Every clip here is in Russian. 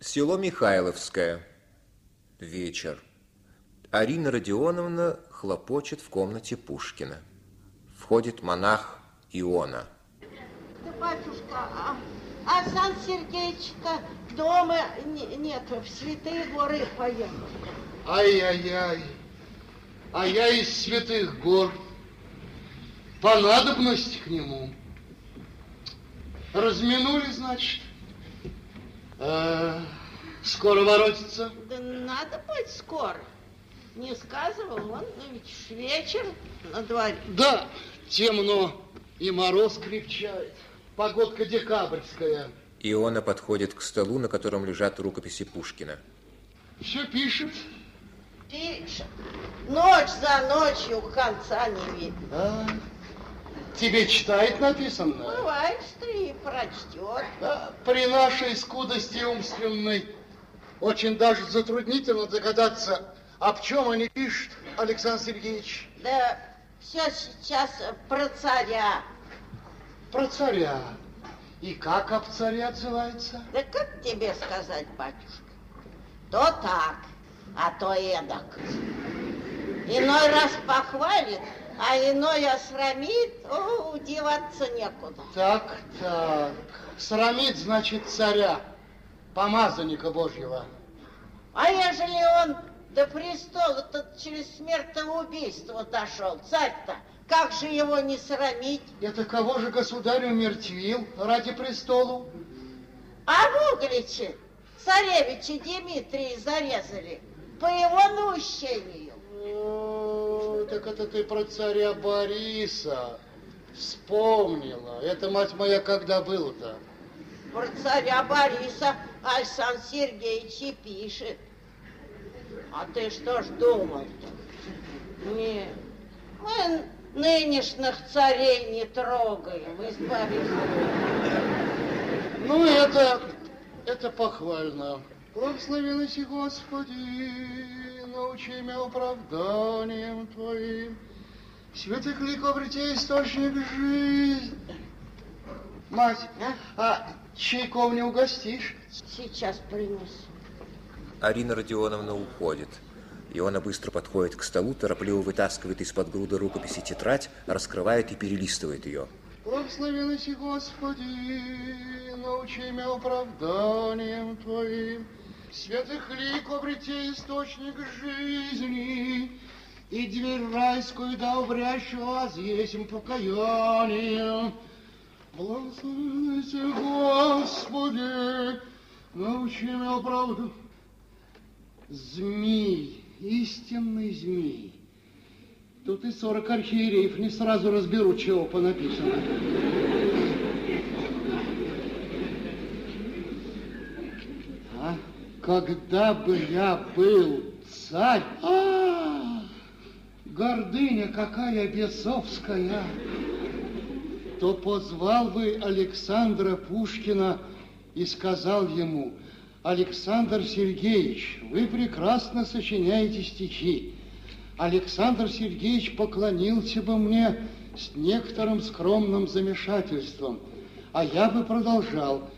Село Михайловское. Вечер. Арина Родионовна хлопочет в комнате Пушкина. Входит монах Иона. Да, батюшка, а, а Сан Сергеевич-то дома не- нет, в Святые горы поехал. Ай-яй-яй. А я из святых гор. По надобности к нему. Разминули, значит. А, скоро воротится. Да надо быть скоро. Не сказывал он, но ведь ж вечер на дворе. Да, темно и мороз крепчает. Погодка декабрьская. Иона подходит к столу, на котором лежат рукописи Пушкина. Все пишет. Пишет. Ночь за ночью конца не видно. А, тебе читает написано? Бывает, что и прочтет. Да, при нашей скудости умственной очень даже затруднительно догадаться, об чем они пишут, Александр Сергеевич. Да все сейчас про царя. Про царя. И как об царе отзывается? Да как тебе сказать, батюшка? То так, а то эдак. Иной раз похвалит, а иной осрамит, о, деваться некуда. Так, так. Срамит, значит, царя, помазанника Божьего. А ежели он до престола то через смертоубийство дошел, царь-то, как же его не срамить? Это кого же государь умертвил ради престолу? А в Угличе царевича Дмитрия зарезали по его наущению. Так это ты про царя Бориса вспомнила. Это, мать моя, когда было-то? Про царя Бориса Александр Сергеевич и пишет. А ты что ж думал-то? Не, мы нынешних царей не трогаем из Бориса. Ну, это, это похвально. Благослови нас, Господи, научи меня оправданием Твоим. Святых лик обрети источник жизни. Мать, а чайков не угостишь? Сейчас принесу. Арина Родионовна уходит. Иона быстро подходит к столу, торопливо вытаскивает из-под груды рукописи тетрадь, раскрывает и перелистывает ее. Благослови нас, Господи, научи меня оправданием Твоим. Святых лик обрети источник жизни, и дверь райскую да обрящу возъесим покаяние. Благослови нас, Господи, научи меня правду. Змей, истинный змей. Тут и сорок архиереев не сразу разберут, чего понаписано. А когда бы я был царь, а, гордыня какая бесовская, то позвал бы Александра Пушкина и сказал ему, Александр Сергеевич, вы прекрасно сочиняете стихи. Александр Сергеевич поклонился бы мне с некоторым скромным замешательством, а я бы продолжал.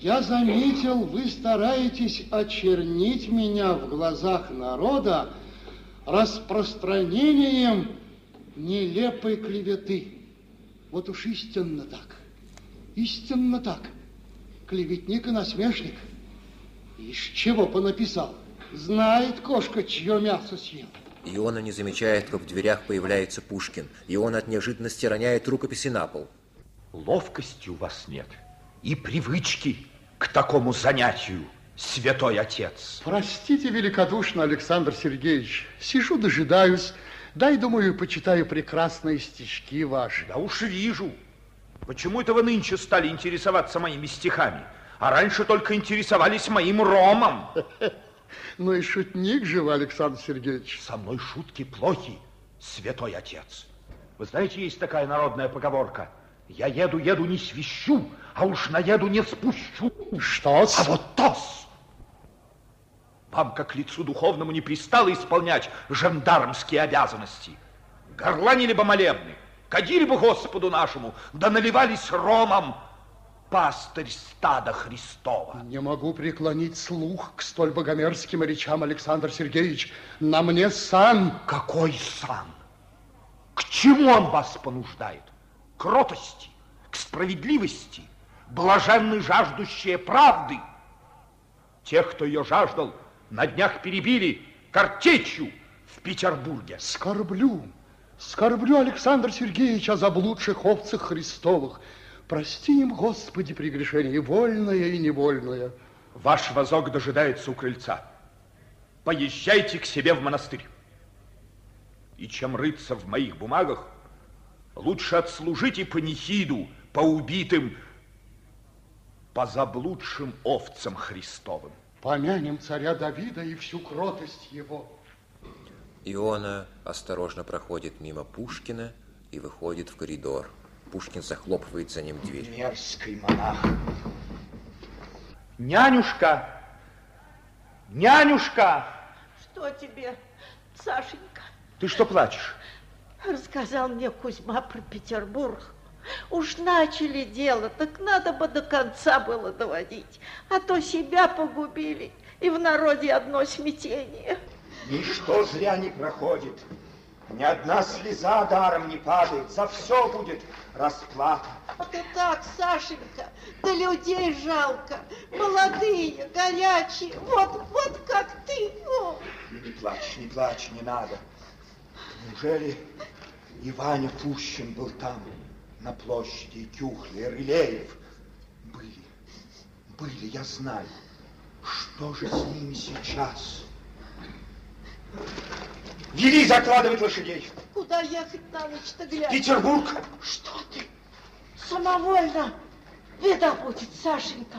Я заметил, вы стараетесь очернить меня в глазах народа распространением нелепой клеветы. Вот уж истинно так, истинно так. Клеветник и насмешник. Из чего понаписал? Знает кошка, чье мясо съел. Иона не замечает, как в дверях появляется Пушкин. И он от неожиданности роняет рукописи на пол. Ловкости у вас нет и привычки к такому занятию, святой отец. Простите великодушно, Александр Сергеевич. Сижу, дожидаюсь. Дай, думаю, почитаю прекрасные стишки ваши. Да уж вижу. Почему это вы нынче стали интересоваться моими стихами, а раньше только интересовались моим ромом? Ну и шутник же вы, Александр Сергеевич. Со мной шутки плохи, святой отец. Вы знаете, есть такая народная поговорка. Я еду, еду, не свищу, а уж наеду, не спущу. что А вот тос! Вам, как лицу духовному, не пристало исполнять жандармские обязанности. Горланили бы молебны, кадили бы Господу нашему, да наливались ромом. пастырь стада Христова. Не могу преклонить слух к столь богомерзким речам, Александр Сергеевич. На мне сан. Какой сан? К чему он вас понуждает? Кротости, к справедливости, блаженны жаждущие правды. Тех, кто ее жаждал, на днях перебили картечью в Петербурге. Скорблю, скорблю, Александр Сергеевич, о заблудших овцах Христовых. Прости им, Господи, прегрешение, вольное и невольное. Ваш возок дожидается у крыльца. Поезжайте к себе в монастырь. И чем рыться в моих бумагах, лучше отслужите панихиду по убитым, по заблудшим овцам Христовым. Помянем царя Давида и всю кротость его. Иона осторожно проходит мимо Пушкина и выходит в коридор. Пушкин захлопывает за ним дверь. Мерзкий монах. Нянюшка! Нянюшка! Что тебе, Сашенька? Ты что плачешь? Рассказал мне Кузьма про Петербург. Уж начали дело, так надо бы до конца было доводить. А то себя погубили, и в народе одно смятение. Ничто зря не проходит. Ни одна слеза даром не падает. За все будет расплата. И так, Сашенька, да людей жалко. Молодые, горячие, вот, вот как ты. О. Не плачь, не плачь, не надо. Неужели и Ваня Пущин был там, на площади, и Тюхли, и Рылеев? Были, были, я знаю. Что же с ними сейчас? Вели закладывать лошадей. Куда ехать на ночь-то глядь? Петербург. Что ты? Самовольно. Беда будет, Сашенька.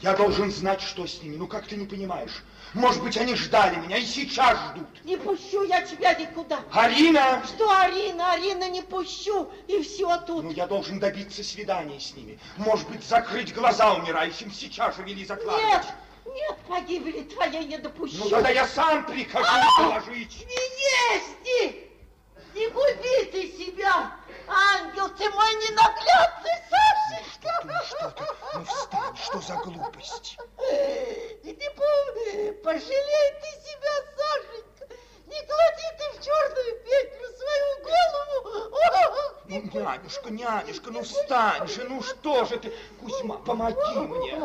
Я должен знать, что с ними. Ну, как ты не понимаешь? Может быть, они ждали меня и сейчас ждут. Не пущу я тебя никуда. Арина! Что, Арина, Арина, не пущу, и все тут. Ну, я должен добиться свидания с ними. Может быть, закрыть глаза умирающим. Сейчас же вели закладывать. Нет, нет, погибели твоей не допущу. Ну, тогда я сам прикажу положить. Не езди! Не губи ты себя! Ангел ты мой ненаглядный, Сашечка! Что ты, что ты? Ну, встань, что за глупость? И ты помни, пожалей ты себя, Сашенька! Не клади ты в черную петлю свою голову! Ну, нянюшка, ну встань же, ну что же ты? Кузьма, помоги мне.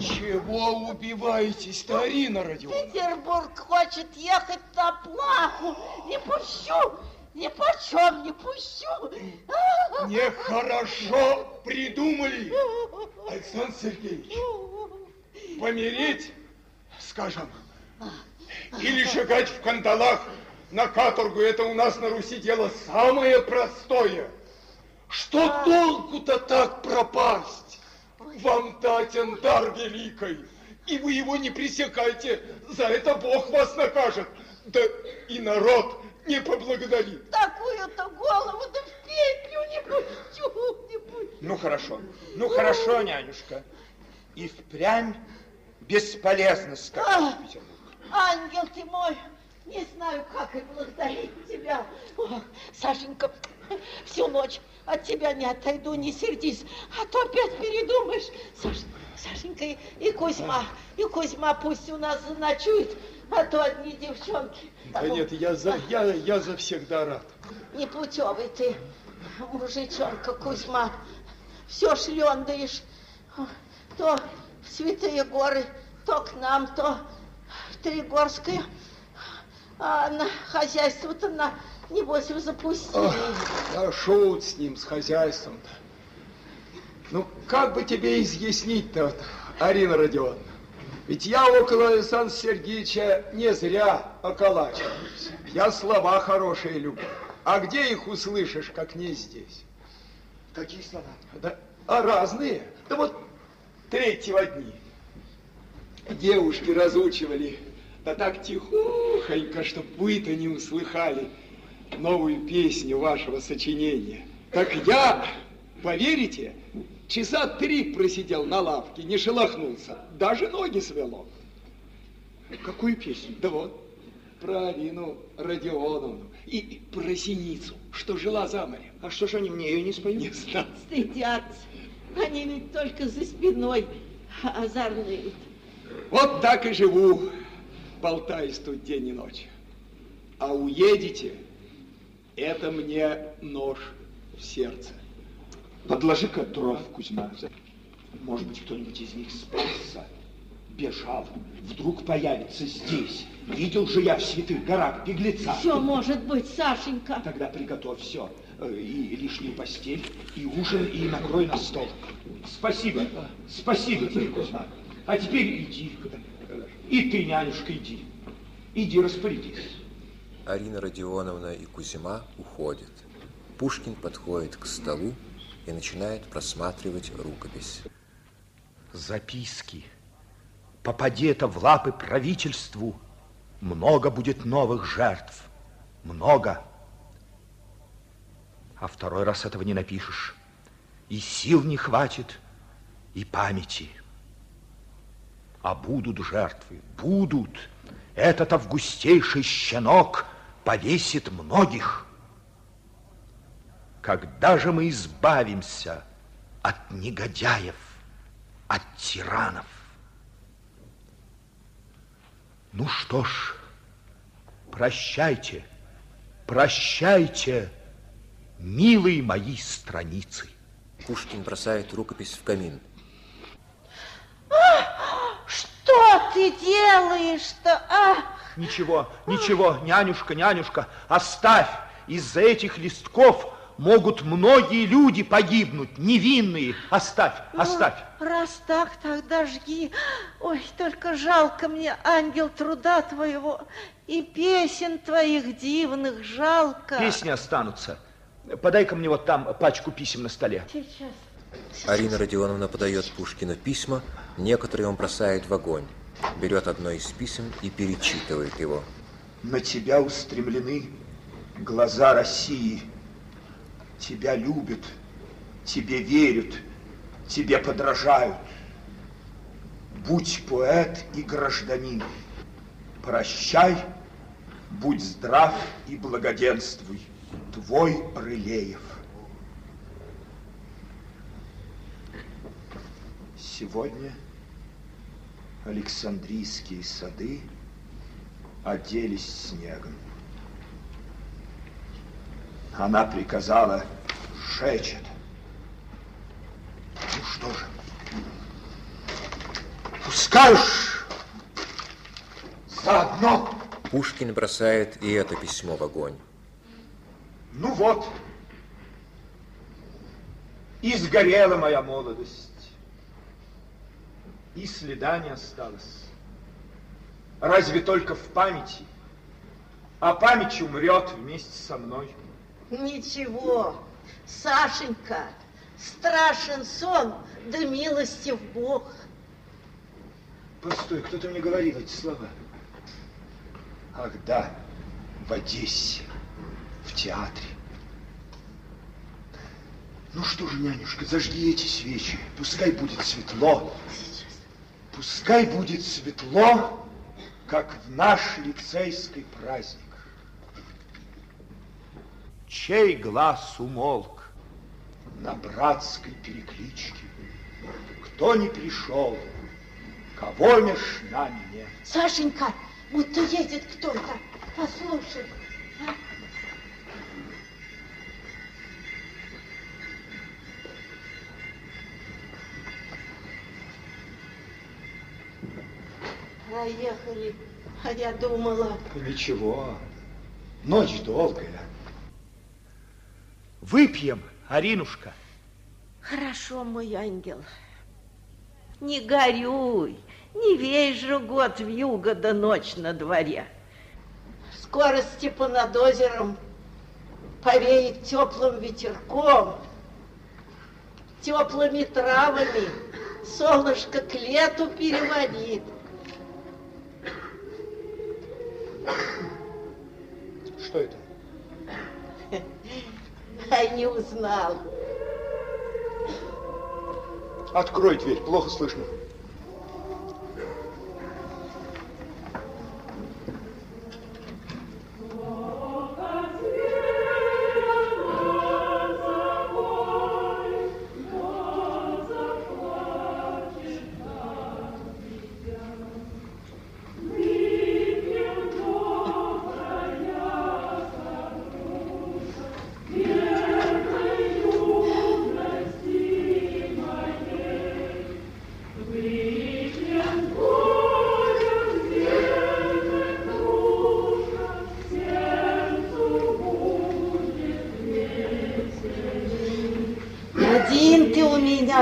Чего убиваетесь-то, Арина Родионовна? Петербург хочет ехать на плаху. Не пущу, ни почем не пущу. Нехорошо придумали, Александр Сергеевич. Помереть, скажем, или шагать в кандалах на каторгу, это у нас на Руси дело самое простое. Что толку-то так пропасть? Вам датен дар великой, и вы его не пресекайте, за это Бог вас накажет. Да и народ не поблагодарит. Такую-то голову да в петлю не пущу, не пущу. Ну, хорошо, ну, хорошо, нянюшка. И впрямь бесполезно скакать в Петербург. Ангел ты мой, не знаю, как и благодарить тебя. О, Сашенька, всю ночь от тебя не отойду, не сердись, а то опять передумаешь. Саш, Сашенька и, и Кузьма, и Кузьма пусть у нас заночует, а то одни девчонки. Да нет, я за, я, я за всегда рад. Непутевый ты, мужичонка Кузьма, все шлендаешь, то в Святые горы, то к нам, то в Тригорское, а на хозяйство-то на, небось, вы запустили. Да шут с ним, с хозяйством-то. Ну, как бы тебе изъяснить-то, вот, Арина Родионовна? Ведь я около Александра Сергеевича не зря околачиваюсь. Я слова хорошие люблю. А где их услышишь, как не здесь? Какие слова? Да, а разные. Да вот третьего дни. Девушки разучивали, да так тихохонько, чтоб вы-то не услыхали новую песню вашего сочинения. Так я, поверите, часа три просидел на лавке, не шелохнулся, даже ноги свело. Какую песню? Да вот, про Арину Родионовну и про синицу, что жила за морем. А что ж они мне ее не споют? Не знаю. Стыдятся. Они ведь только за спиной озорнеют. Вот так и живу, болтаясь тут день и ночь. А уедете, это мне нож в сердце. Подложи-ка дров, Кузьма. Может быть, кто-нибудь из них спасся, бежал, вдруг появится здесь. Видел же я в святых горах беглеца. Все может быть, Сашенька. Тогда приготовь все. Э, И лишнюю постель, и ужин, и накрой на стол. Спасибо, спасибо тебе, Кузьма. А теперь иди. И ты, нянюшка, иди. Иди распорядись. Арина Родионовна и Кузьма уходят. Пушкин подходит к столу и начинает просматривать рукопись. Записки. Попади это в лапы правительству, много будет новых жертв. Много. А второй раз этого не напишешь. И сил не хватит, и памяти. А будут жертвы, будут. Этот августейший щенок повесит многих. Когда же мы избавимся от негодяев, от тиранов? Ну что ж, прощайте, прощайте, милые мои страницы. Пушкин бросает рукопись в камин. Что ты делаешь-то, а? Ничего, ничего, нянюшка, нянюшка, оставь. Из-за этих листков могут многие люди погибнуть, невинные. Оставь, оставь. Ну, раз так, тогда жги. Ой, только жалко мне, ангел труда твоего, и песен твоих дивных жалко. Песни останутся. Подай-ка мне вот там пачку писем на столе. Сейчас. Арина Родионовна подает Пушкину письма, некоторые он бросает в огонь. Берет одно из писем и перечитывает его. На тебя устремлены глаза России. Тебя любят, тебе верят, тебе подражают. Будь поэт и гражданин. Прощай, будь здрав и благоденствуй. Твой Рылеев. Сегодня Александрийские сады оделись снегом. Она приказала сжечь это. Ну что же, пускай уж заодно. Пушкин бросает и это письмо в огонь. Ну вот, и сгорела моя молодость, и следа не осталось. Разве только в памяти, а память умрет вместе со мной. Ничего, Сашенька, страшен сон, да милостив Бог. Постой, кто-то мне говорил эти слова. Ах да, в Одессе, в театре. Ну что же, нянюшка, зажги эти свечи, пускай будет светло. Пускай будет светло, как в наш лицейский праздник. Чей глаз умолк? На братской перекличке. Кто не пришел, кого меж нами нет. Сашенька, будто едет кто-то. Послушай. а? Проехали, а я думала, Ничего, ночь долгая. Выпьем, Аринушка. хорошо, мой ангел. Не горюй, не весь же год в юго да ночь на дворе. Скоро степа над озером повеет теплым ветерком, теплыми травами, солнышко к лету переводит. Что это? А не узнал. Открой дверь, плохо слышно.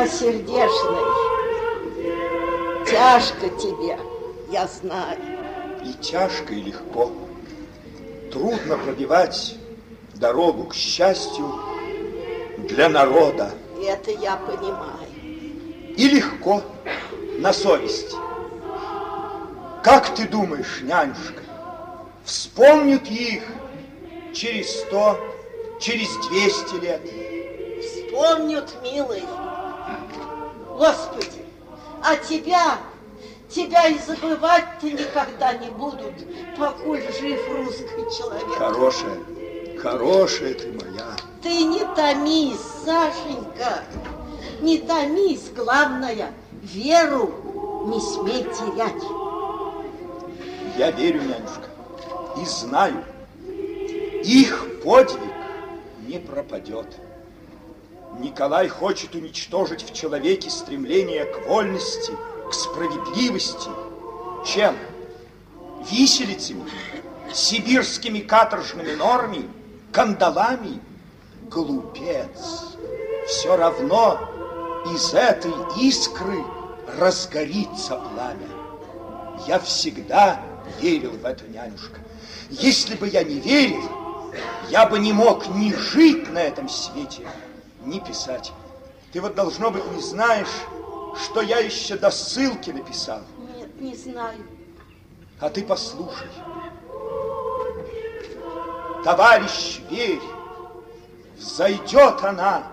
Добросердечный. Тяжко тебе, я знаю. И тяжко, и легко. Трудно пробивать дорогу к счастью для народа. Это я понимаю. И легко на совесть. Как ты думаешь, нянюшка, вспомнят их через сто, через двести лет? Вспомнят, милый. Господи, а тебя, тебя и забывать-то никогда не будут, покуль жив русский человек. Хорошая, хорошая ты моя. Ты не томись, Сашенька, не томись, главное, веру не смей терять. Я верю, нянюшка, и знаю, их подвиг не пропадет. Николай хочет уничтожить в человеке стремление к вольности, к справедливости. Чем? Виселицами, сибирскими каторжными нормами, кандалами? Глупец! Все равно из этой искры разгорится пламя. Я всегда верил в это, нянюшка. Если бы я не верил, я бы не мог ни жить на этом свете, ни писать. Ты вот, должно быть, не знаешь, что я еще до ссылки написал. Нет, не знаю. А ты послушай. Товарищ, верь, взойдет она,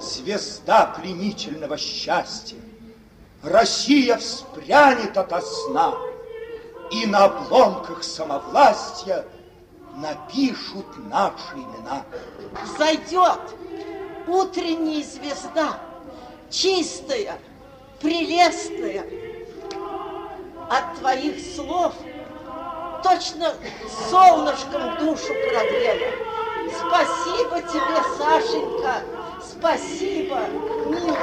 звезда пленительного счастья. Россия вспрянет ото сна, и на обломках самовластия напишут наши имена. Зайдет утренняя звезда, чистая, прелестная. От твоих слов точно солнышком душу прогрела. Спасибо тебе, Сашенька, спасибо, милый.